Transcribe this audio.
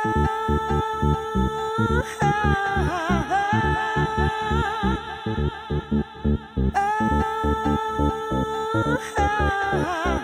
Ah ah, ah, ah.